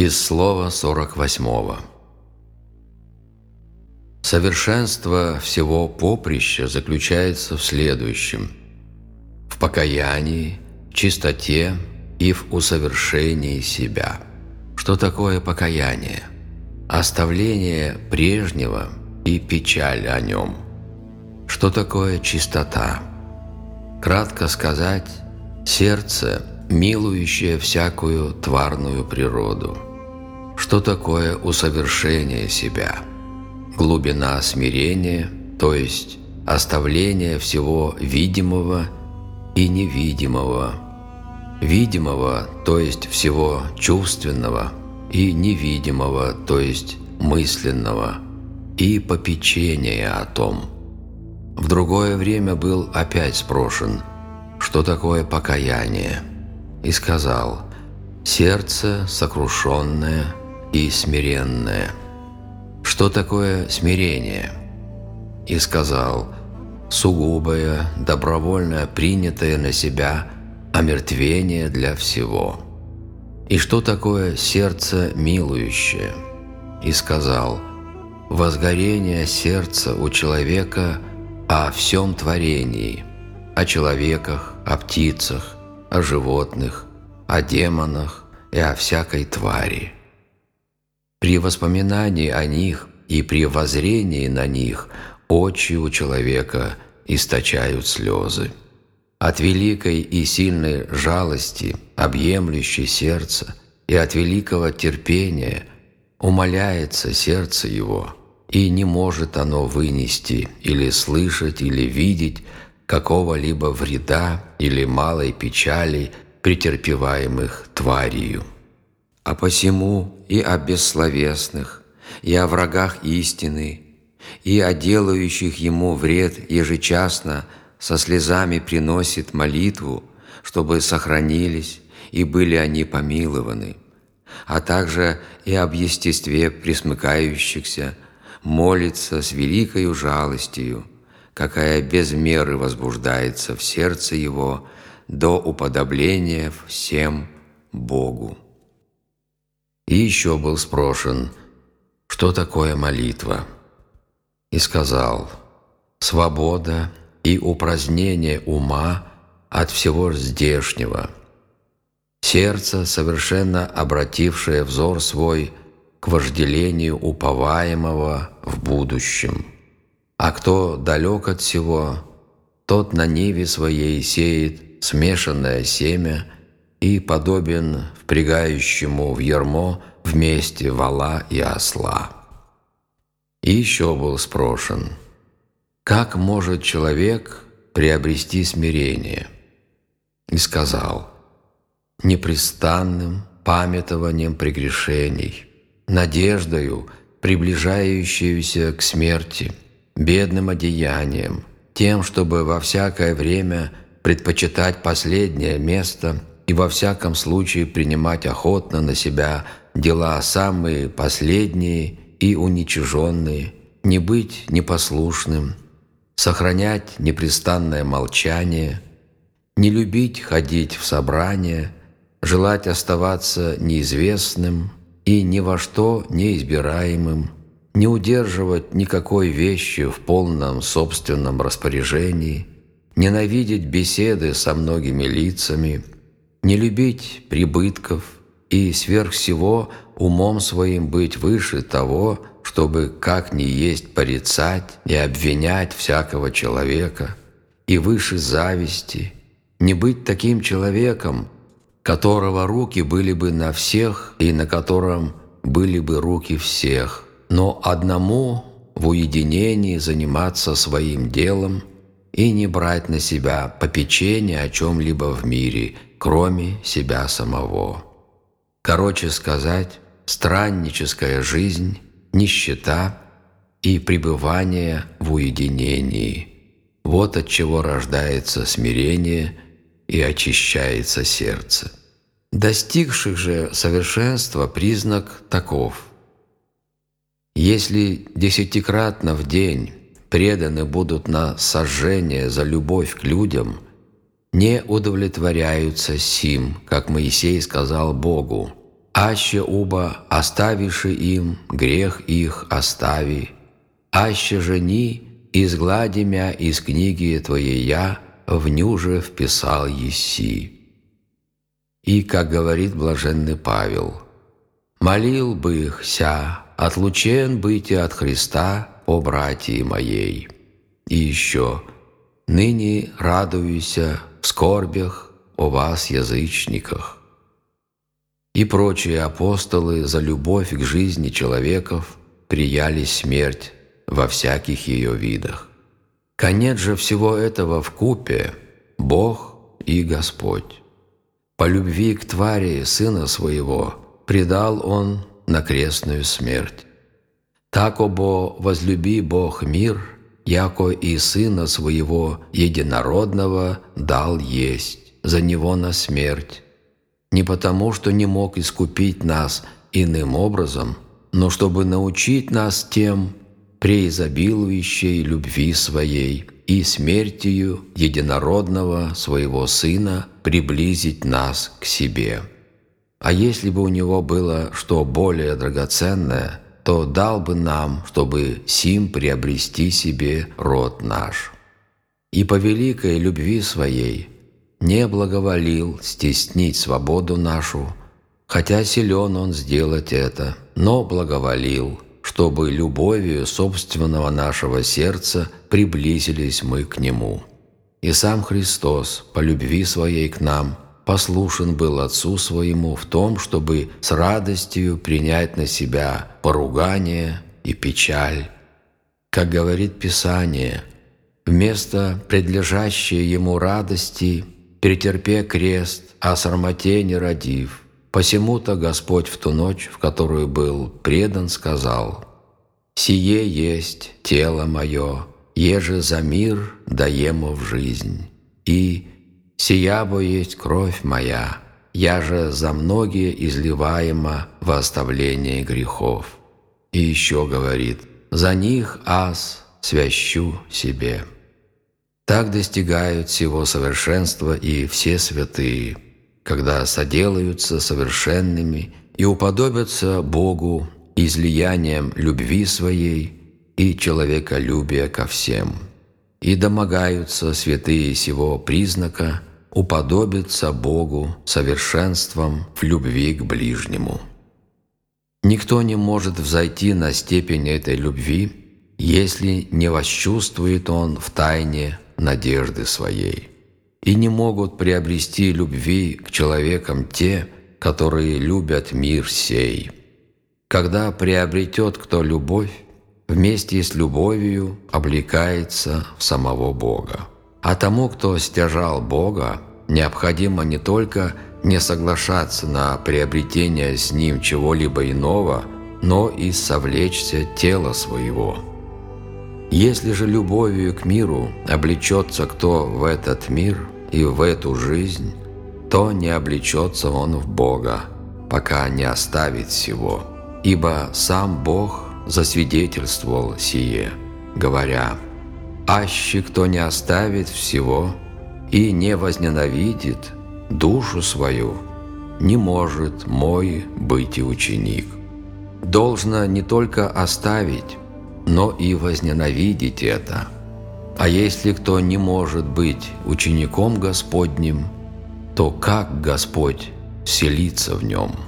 Из слова 48. Совершенство всего поприща заключается в следующем. В покаянии, чистоте и в усовершении себя. Что такое покаяние? Оставление прежнего и печаль о нем. Что такое чистота? Кратко сказать, сердце, милующее всякую тварную природу – что такое усовершение себя? Глубина смирения, то есть оставление всего видимого и невидимого. Видимого, то есть всего чувственного, и невидимого, то есть мысленного, и попечения о том. В другое время был опять спрошен, что такое покаяние, и сказал, «Сердце сокрушенное – и смиренное. Что такое смирение? И сказал, сугубое, добровольно принятое на себя омертвение для всего. И что такое сердце милующее? И сказал, возгорение сердца у человека о всем творении, о человеках, о птицах, о животных, о демонах и о всякой твари. При воспоминании о них и при воззрении на них очи у человека источают слезы. От великой и сильной жалости, объемлющей сердце, и от великого терпения умоляется сердце его, и не может оно вынести или слышать или видеть какого-либо вреда или малой печали, претерпеваемых тварью а посему и о бессловесных, и о врагах истины, и о делающих ему вред ежечасно со слезами приносит молитву, чтобы сохранились и были они помилованы, а также и об естестве присмыкающихся молится с великою жалостью, какая без меры возбуждается в сердце его до уподобления всем Богу. И еще был спрошен, что такое молитва. И сказал, свобода и упразднение ума от всего здешнего, сердце, совершенно обратившее взор свой к вожделению уповаемого в будущем. А кто далек от всего, тот на ниве своей сеет смешанное семя – и подобен впрягающему в ярмо вместе вала и осла. И еще был спрошен, как может человек приобрести смирение? И сказал, непрестанным памятованием прегрешений, надеждою, приближающуюся к смерти, бедным одеянием, тем, чтобы во всякое время предпочитать последнее место – и во всяком случае принимать охотно на себя дела самые последние и уничиженные, не быть непослушным, сохранять непрестанное молчание, не любить ходить в собрания, желать оставаться неизвестным и ни во что неизбираемым, не удерживать никакой вещи в полном собственном распоряжении, ненавидеть беседы со многими лицами – не любить прибытков и сверх всего умом своим быть выше того, чтобы как ни есть порицать и обвинять всякого человека, и выше зависти, не быть таким человеком, которого руки были бы на всех и на котором были бы руки всех, но одному в уединении заниматься своим делом и не брать на себя попечение о чем-либо в мире – кроме себя самого. Короче сказать, странническая жизнь, нищета и пребывание в уединении. Вот от чего рождается смирение и очищается сердце. Достигших же совершенства признак таков. Если десятикратно в день преданы будут на сожжение за любовь к людям – не удовлетворяются сим, как Моисей сказал Богу, Аще уба оставиши им, грех их остави, аще жени, изглади мя из книги Твоей я, в ню же вписал еси. И, как говорит блаженный Павел, «Молил бы их ся, отлучен быть от Христа, о братьи моей». И еще, «Ныне радуюся в скорбях о вас, язычниках». И прочие апостолы за любовь к жизни человеков прияли смерть во всяких ее видах. Конец же всего этого в купе Бог и Господь. По любви к твари Сына Своего предал Он на крестную смерть. Так обо возлюби Бог мир, яко и Сына Своего Единородного дал есть за Него на смерть, не потому, что не мог искупить нас иным образом, но чтобы научить нас тем, преизобилующей любви Своей и смертью единородного Своего Сына приблизить нас к себе. А если бы у Него было что более драгоценное, то дал бы нам, чтобы сим приобрести себе род наш. И по великой любви Своей не благоволил стеснить свободу нашу, хотя силен Он сделать это, но благоволил – чтобы любовью собственного нашего сердца приблизились мы к Нему. И сам Христос, по любви Своей к нам, послушен был Отцу Своему в том, чтобы с радостью принять на себя поругание и печаль. Как говорит Писание, вместо предлежащей Ему радости перетерпе крест, а сармате не родив – Посему-то Господь в ту ночь, в которую был предан, сказал, «Сие есть тело мое, еже за мир даемо в жизнь, и сия бо есть кровь моя, я же за многие изливаема во оставление грехов». И еще говорит, «За них ас свящу себе». Так достигают всего совершенства и все святые – когда соделаются совершенными и уподобятся Богу излиянием любви своей и человеколюбия ко всем, и домогаются святые сего признака уподобиться Богу совершенством в любви к ближнему. Никто не может взойти на степень этой любви, если не восчувствует он в тайне надежды своей и не могут приобрести любви к человекам те, которые любят мир сей. Когда приобретет кто любовь, вместе с любовью облекается в самого Бога. А тому, кто стяжал Бога, необходимо не только не соглашаться на приобретение с Ним чего-либо иного, но и совлечься тела своего. Если же любовью к миру облечется кто в этот мир – и в эту жизнь, то не облечется он в Бога, пока не оставит всего. Ибо сам Бог засвидетельствовал сие, говоря, «Аще кто не оставит всего и не возненавидит душу свою, не может мой быть и ученик». Должно не только оставить, но и возненавидеть это – а если кто не может быть учеником Господним, то как Господь селится в нем?»